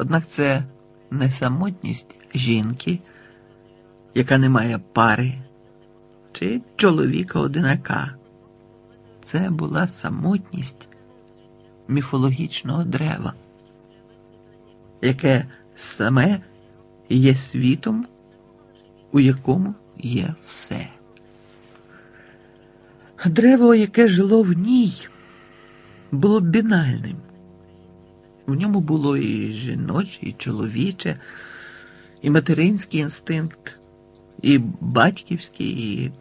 Однак це не самотність жінки, яка не має пари, чи чоловіка одинака. Це була самотність міфологічного дерева, яке саме є світом, у якому є все. Древо, яке жило в ній, було бінальним. В ньому було і жіноче, і чоловіче, і материнський інстинкт, і батьківський, і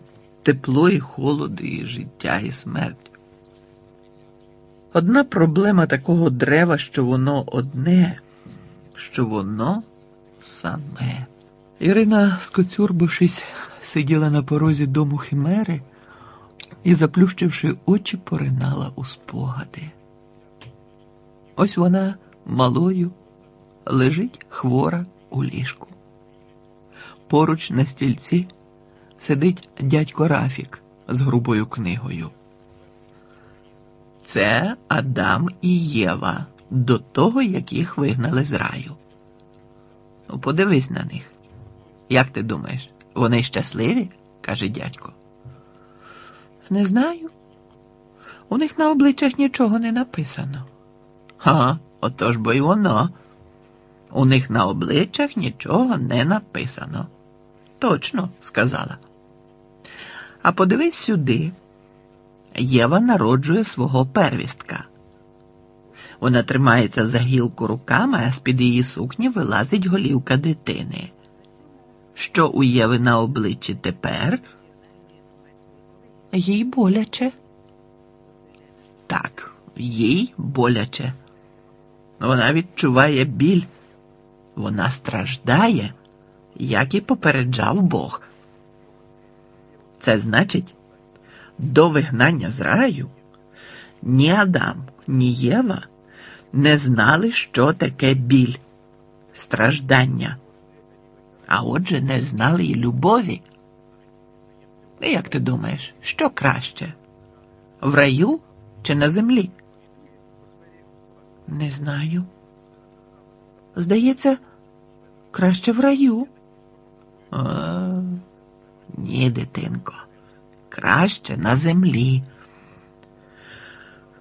тепло, і холод, і життя, і смерть. Одна проблема такого дерева, що воно одне, що воно саме. Ірина, скоцюрбившись, сиділа на порозі дому Химери і, заплющивши очі, поринала у спогади. Ось вона малою лежить хвора у ліжку. Поруч на стільці сидить дядько Рафік з грубою книгою. Це Адам і Єва до того, як їх вигнали з раю. Ну, подивись на них. Як ти думаєш, вони щасливі? каже дядько. Не знаю. У них на обличчях нічого не написано. Ха, отож бо й воно. У них на обличчях нічого не написано. Точно, сказала. А подивись сюди. Єва народжує свого первістка. Вона тримається за гілку руками, а з-під її сукні вилазить голівка дитини. Що у Єви на обличчі тепер? Їй боляче. Так, їй боляче. Вона відчуває біль. Вона страждає, як і попереджав Бог. Це значить, до вигнання з раю ні Адам, ні Єва не знали, що таке біль, страждання, а отже, не знали й любові. І як ти думаєш, що краще? В раю чи на землі? Не знаю. Здається, краще в раю. А, ні, дитинко, краще на землі.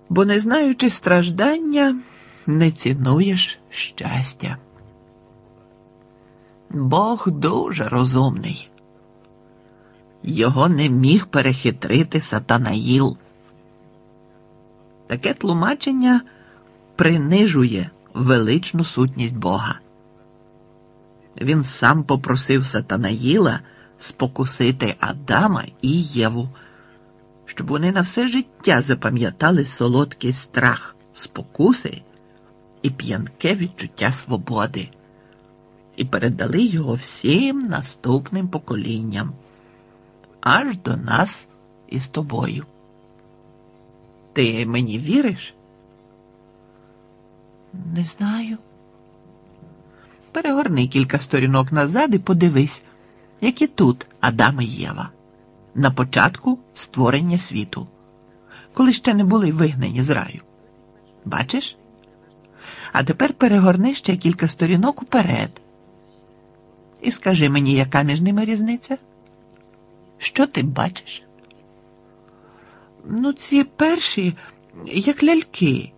Бо, не знаючи страждання, не цінуєш щастя. Бог дуже розумний. Його не міг перехитрити Сатанаїл. Таке тлумачення принижує величну сутність Бога. Він сам попросив Сатанаїла спокусити Адама і Єву, щоб вони на все життя запам'ятали солодкий страх, спокуси і п'янке відчуття свободи, і передали його всім наступним поколінням, аж до нас із тобою. Ти мені віриш? Не знаю. Перегорни кілька сторінок назад і подивись, які тут Адам і Єва. На початку створення світу, коли ще не були вигнані з раю. Бачиш? А тепер перегорни ще кілька сторінок уперед. І скажи мені, яка між ними різниця? Що ти бачиш? Ну, ці перші, як ляльки.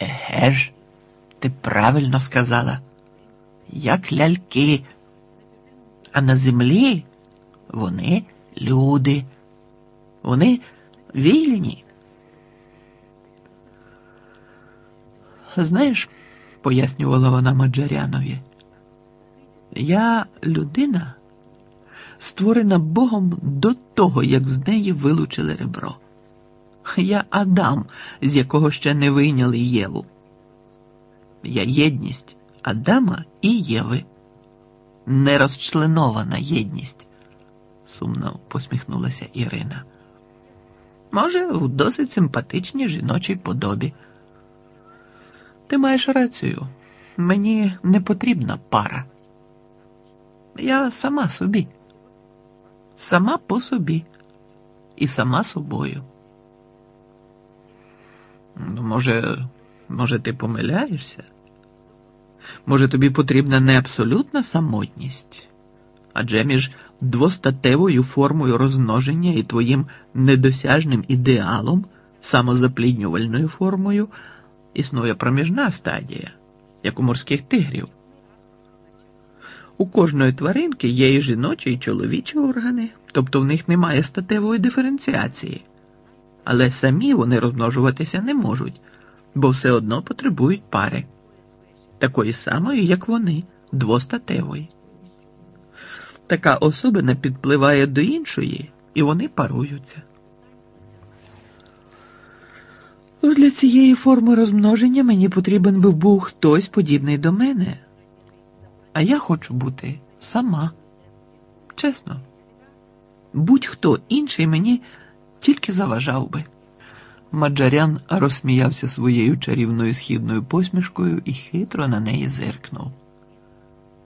Еге ж, ти правильно сказала, як ляльки. А на землі вони люди, вони вільні. Знаєш, пояснювала вона Маджарянові, я людина, створена Богом до того, як з неї вилучили ребро. Я Адам, з якого ще не вийняли Єву. Я єдність Адама і Єви. Нерозчленована єдність, сумно посміхнулася Ірина. Може, в досить симпатичній жіночій подобі. Ти маєш рацію. Мені не потрібна пара. Я сама собі, сама по собі і сама собою. Ну, Може, може, ти помиляєшся? Може, тобі потрібна не абсолютна самотність, адже між двостатевою формою розмноження і твоїм недосяжним ідеалом, самозапліднювальною формою, існує проміжна стадія, як у морських тигрів. У кожної тваринки є і жіночі, і чоловічі органи, тобто в них немає статевої диференціації. Але самі вони розмножуватися не можуть, бо все одно потребують пари, такої самої, як вони, двостатевої. Така особина підпливає до іншої, і вони паруються. Для цієї форми розмноження мені потрібен би був хтось подібний до мене. А я хочу бути сама. Чесно, будь-хто інший мені тільки заважав би. Маджарян розсміявся своєю чарівною східною посмішкою і хитро на неї зиркнув.